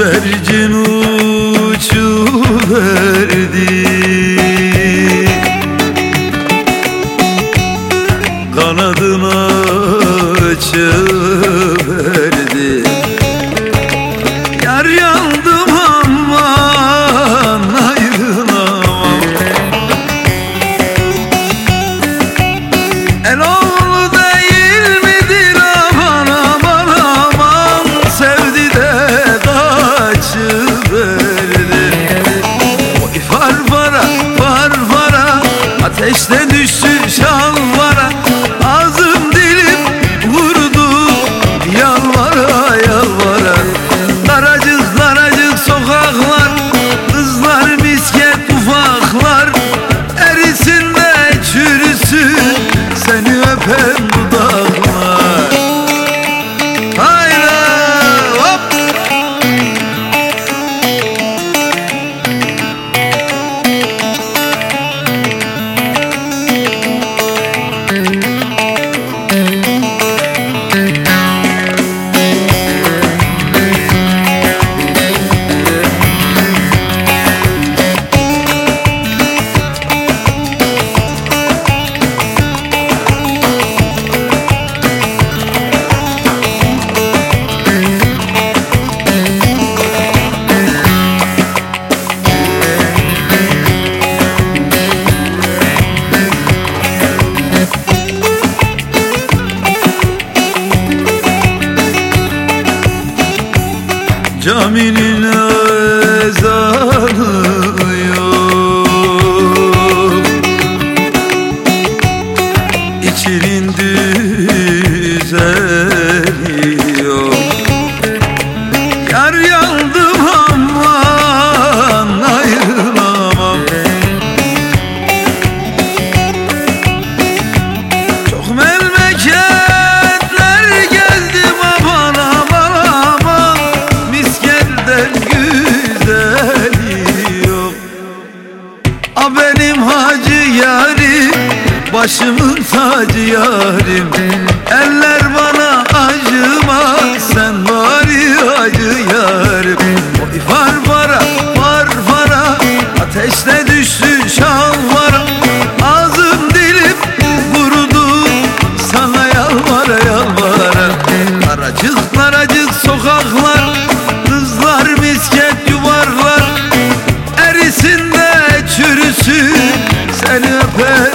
güvercin uçuverdi Kanadına açıldı Ateşle düştü şan Caminin ezanı yok. İçinin düzeni Benim hacı yarim Başımın tacı yarim. Eller bana acımaz Sen bari hacı yarim Oy Farfara farfara Ateşle düştü şalvara there.